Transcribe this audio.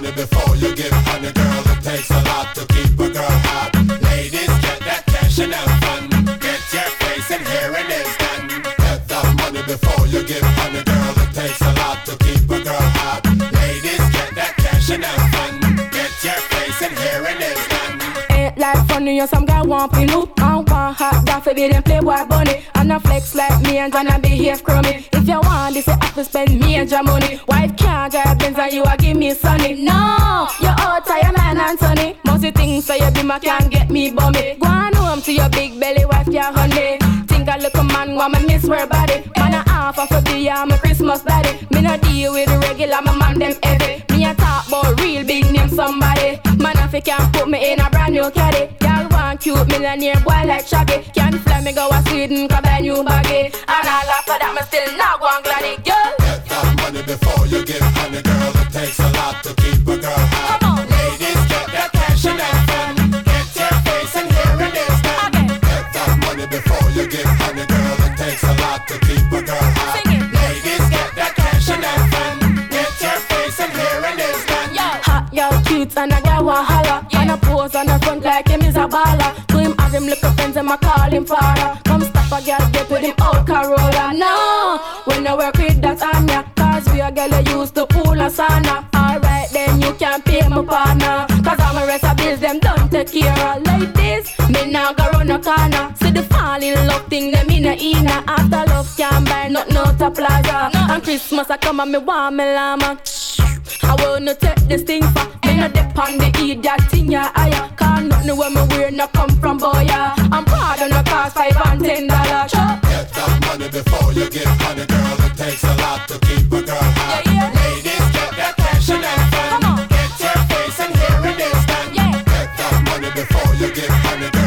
money before you give honey, girl. It takes a lot to keep a girl hot. Ladies, get that cash and have fun. Get your face and hearing is done. Get that money before you give honey, girl. It takes a lot to keep a girl hot. Ladies, get that cash and have fun. Get your face and hearing is done. Ain't like funny, or some guy want me loot. I want hot, for be them playboy bunny. And a flex like me and gonna behave crummy. If you want this, you have to spend major money. Wife can't drive Benz and you a give me sunny. No, you out tired man Anthony. Must you think so you be my can't get me bummy. Go on home to your big belly wife, your honey. Think I look a man me miss her body. Man a half of a be I'm a Christmas daddy. Me no deal with the regular, my man them heavy. Me a talk about real big name somebody. Man if you can't put me in a brand new caddy. Y'all want cute millionaire boy like Shaggy. Can't fly me go a Sweden, grab a new baggy. And all after that, me still not one gladdy, girl. Girl cute and a girl want holla And a pose on the front like him is a baller To him have him little friends and I call him father Come stop a girl get with him old Corolla No, when I work with that Anya Cause we a girl who used to pool and sauna Alright then you can pay my partner Cause all my rest of bills them don't take care of Like this, me now go run a corner See the fall in love thing them in a ina After love can't buy nothing out a plaza And Christmas I come and me want me llama I wanna take this thing for Me no dip on the idiot thing ya ah, higher Cause nothing where me wear no come from boy ya I'm proud of no cost five and ten dollars. Get that money before you give honey, girl. It takes a lot to keep a girl hot. Yeah, yeah. Ladies, get that cash and have fun. Come on. Get your face and hearing is done. Yeah. Get that money before you give